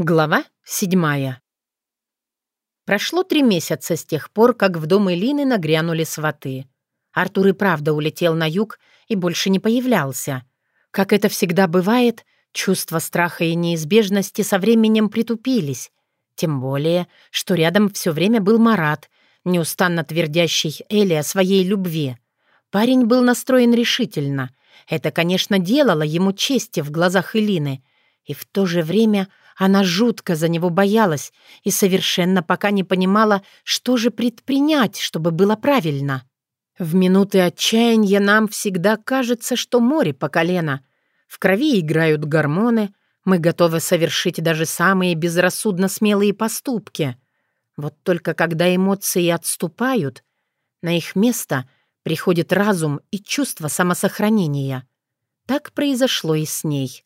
Глава седьмая. Прошло три месяца с тех пор, как в дом Элины нагрянули сваты. Артур и правда улетел на юг и больше не появлялся. Как это всегда бывает, чувства страха и неизбежности со временем притупились. Тем более, что рядом все время был Марат, неустанно твердящий Элли о своей любви. Парень был настроен решительно. Это, конечно, делало ему чести в глазах Элины. И в то же время она жутко за него боялась и совершенно пока не понимала, что же предпринять, чтобы было правильно. В минуты отчаяния нам всегда кажется, что море по колено. В крови играют гормоны, мы готовы совершить даже самые безрассудно смелые поступки. Вот только когда эмоции отступают, на их место приходит разум и чувство самосохранения. Так произошло и с ней.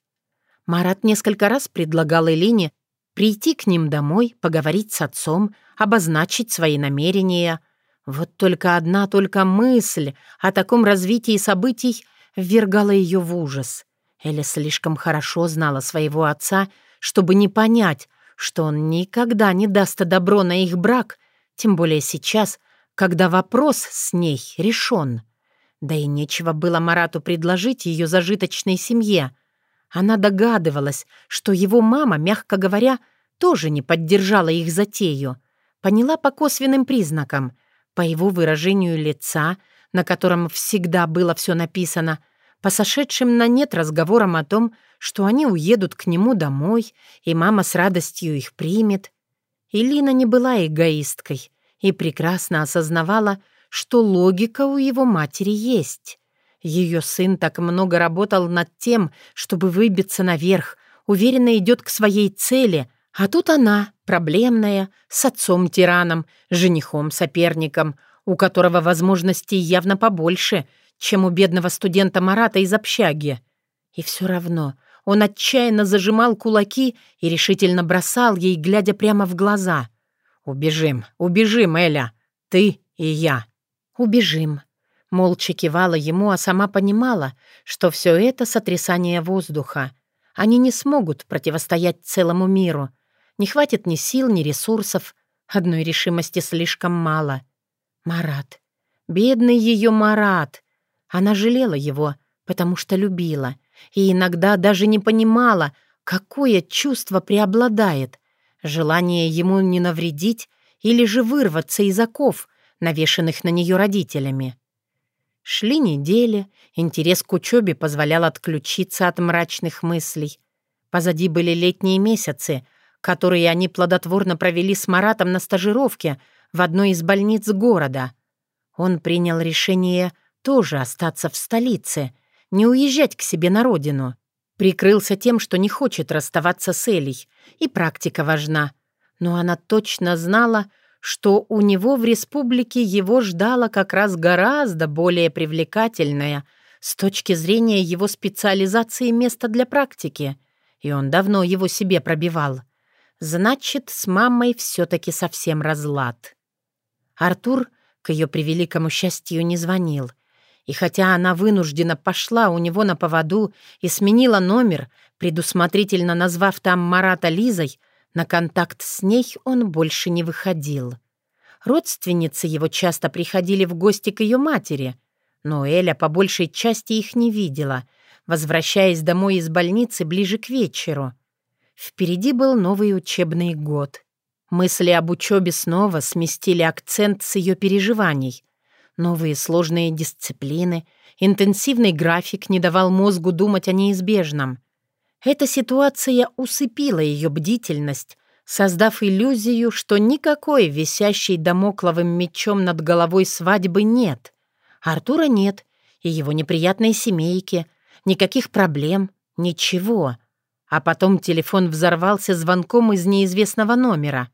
Марат несколько раз предлагал Элине прийти к ним домой, поговорить с отцом, обозначить свои намерения. Вот только одна только мысль о таком развитии событий ввергала ее в ужас. Эля слишком хорошо знала своего отца, чтобы не понять, что он никогда не даст добро на их брак, тем более сейчас, когда вопрос с ней решен. Да и нечего было Марату предложить ее зажиточной семье — она догадывалась, что его мама, мягко говоря, тоже не поддержала их затею. Поняла по косвенным признакам, по его выражению лица, на котором всегда было все написано, по сошедшим на нет разговорам о том, что они уедут к нему домой, и мама с радостью их примет. Илина не была эгоисткой и прекрасно осознавала, что логика у его матери есть. Ее сын так много работал над тем, чтобы выбиться наверх, уверенно идет к своей цели, а тут она, проблемная, с отцом-тираном, женихом-соперником, у которого возможностей явно побольше, чем у бедного студента Марата из общаги. И все равно он отчаянно зажимал кулаки и решительно бросал ей, глядя прямо в глаза. «Убежим, убежим, Эля, ты и я». «Убежим», Молча кивала ему, а сама понимала, что все это сотрясание воздуха. Они не смогут противостоять целому миру. Не хватит ни сил, ни ресурсов. Одной решимости слишком мало. Марат. Бедный ее Марат. Она жалела его, потому что любила. И иногда даже не понимала, какое чувство преобладает. Желание ему не навредить или же вырваться из оков, навешанных на нее родителями. Шли недели, интерес к учебе позволял отключиться от мрачных мыслей. Позади были летние месяцы, которые они плодотворно провели с Маратом на стажировке в одной из больниц города. Он принял решение тоже остаться в столице, не уезжать к себе на родину. Прикрылся тем, что не хочет расставаться с Элей, и практика важна. Но она точно знала, что у него в республике его ждало как раз гораздо более привлекательное с точки зрения его специализации место для практики, и он давно его себе пробивал. Значит, с мамой все-таки совсем разлад. Артур, к ее превеликому счастью, не звонил. И хотя она вынуждена пошла у него на поводу и сменила номер, предусмотрительно назвав там Марата Лизой, на контакт с ней он больше не выходил. Родственницы его часто приходили в гости к ее матери, но Эля по большей части их не видела, возвращаясь домой из больницы ближе к вечеру. Впереди был новый учебный год. Мысли об учебе снова сместили акцент с ее переживаний. Новые сложные дисциплины, интенсивный график не давал мозгу думать о неизбежном. Эта ситуация усыпила ее бдительность, создав иллюзию, что никакой висящей домокловым мечом над головой свадьбы нет. Артура нет, и его неприятной семейки, никаких проблем, ничего. А потом телефон взорвался звонком из неизвестного номера.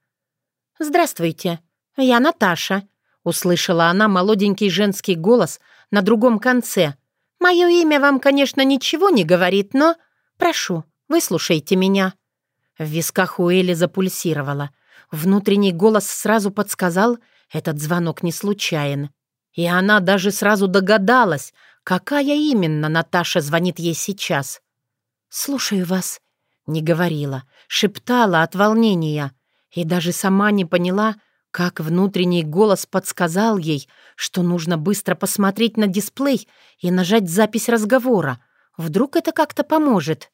«Здравствуйте, я Наташа», — услышала она молоденький женский голос на другом конце. «Мое имя вам, конечно, ничего не говорит, но...» «Прошу, выслушайте меня». В висках у Эли запульсировало. Внутренний голос сразу подсказал, этот звонок не случайен. И она даже сразу догадалась, какая именно Наташа звонит ей сейчас. «Слушаю вас», — Не говорила, шептала от волнения и даже сама не поняла, как внутренний голос подсказал ей, что нужно быстро посмотреть на дисплей и нажать запись разговора. Вдруг это как-то поможет.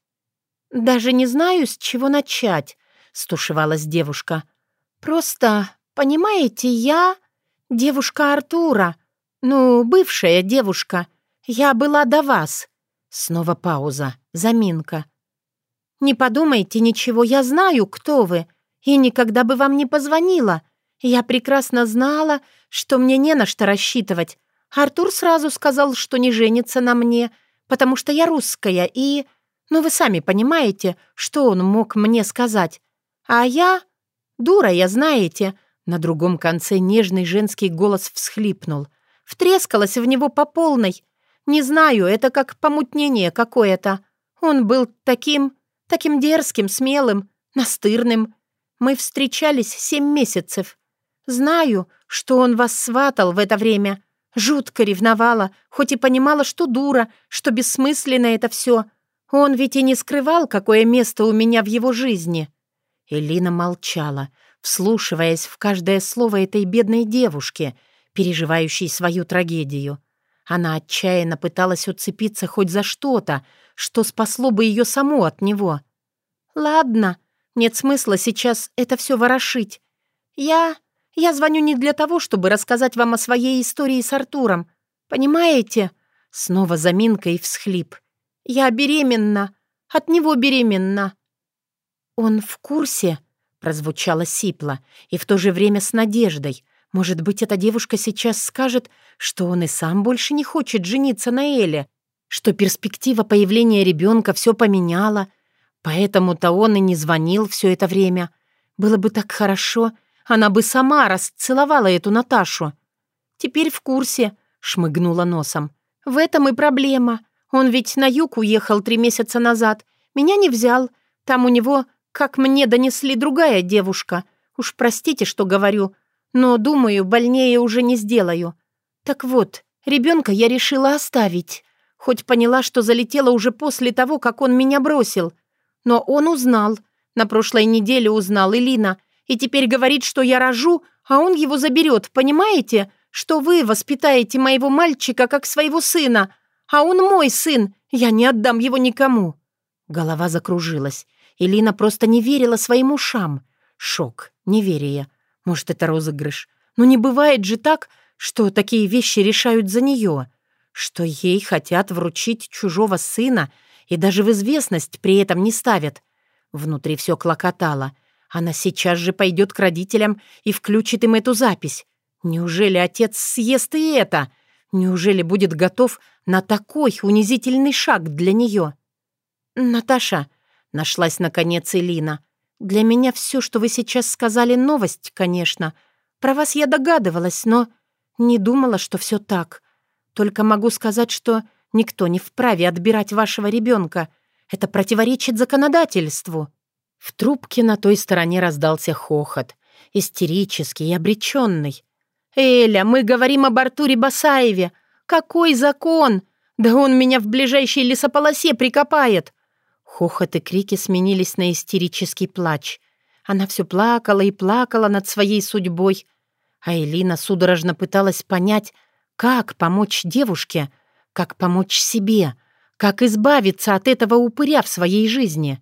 «Даже не знаю, с чего начать», — стушевалась девушка. «Просто, понимаете, я девушка Артура, ну, бывшая девушка. Я была до вас». Снова пауза, заминка. «Не подумайте ничего, я знаю, кто вы, и никогда бы вам не позвонила. Я прекрасно знала, что мне не на что рассчитывать. Артур сразу сказал, что не женится на мне, потому что я русская, и... Ну, вы сами понимаете, что он мог мне сказать. А я... Дура я, знаете...» На другом конце нежный женский голос всхлипнул. Втрескалась в него по полной. Не знаю, это как помутнение какое-то. Он был таким... таким дерзким, смелым, настырным. Мы встречались семь месяцев. Знаю, что он вас сватал в это время. Жутко ревновала, хоть и понимала, что дура, что бессмысленно это все. Он ведь и не скрывал, какое место у меня в его жизни». Элина молчала, вслушиваясь в каждое слово этой бедной девушки, переживающей свою трагедию. Она отчаянно пыталась уцепиться хоть за что-то, что спасло бы ее саму от него. «Ладно, нет смысла сейчас это все ворошить. Я... я звоню не для того, чтобы рассказать вам о своей истории с Артуром. Понимаете?» Снова заминка и всхлип. «Я беременна. От него беременна». «Он в курсе?» — прозвучало сипло, и в то же время с надеждой. Может быть, эта девушка сейчас скажет, что он и сам больше не хочет жениться на Эле, что перспектива появления ребенка все поменяла, Поэтому-то он и не звонил все это время. Было бы так хорошо, она бы сама расцеловала эту Наташу. Теперь в курсе, шмыгнула носом. В этом и проблема. Он ведь на юг уехал три месяца назад. Меня не взял. Там у него, как мне донесли, другая девушка. Уж простите, что говорю, но, думаю, больнее уже не сделаю. Так вот, ребенка я решила оставить. Хоть поняла, что залетела уже после того, как он меня бросил — но он узнал. На прошлой неделе узнал Илина. И теперь говорит, что я рожу, а он его заберет, понимаете? Что вы воспитаете моего мальчика как своего сына. А он мой сын. Я не отдам его никому». Голова закружилась. Илина просто не верила своим ушам. Шок, неверие. Может, это розыгрыш. Но не бывает же так, что такие вещи решают за нее. Что ей хотят вручить чужого сына — и даже в известность при этом не ставят. Внутри все клокотало. Она сейчас же пойдет к родителям и включит им эту запись. Неужели отец съест и это? Неужели будет готов на такой унизительный шаг для нее? «Наташа», — нашлась наконец Элина, «для меня все, что вы сейчас сказали, новость, конечно. Про вас я догадывалась, но не думала, что все так. Только могу сказать, что Никто не вправе отбирать вашего ребенка. Это противоречит законодательству». В трубке на той стороне раздался хохот, истерический и обреченный. «Эля, мы говорим об Артуре Басаеве. Какой закон? Да он меня в ближайшей лесополосе прикопает!» Хохот и крики сменились на истерический плач. Она все плакала и плакала над своей судьбой. А Элина судорожно пыталась понять, как помочь девушке — как помочь себе? Как избавиться от этого упыря в своей жизни?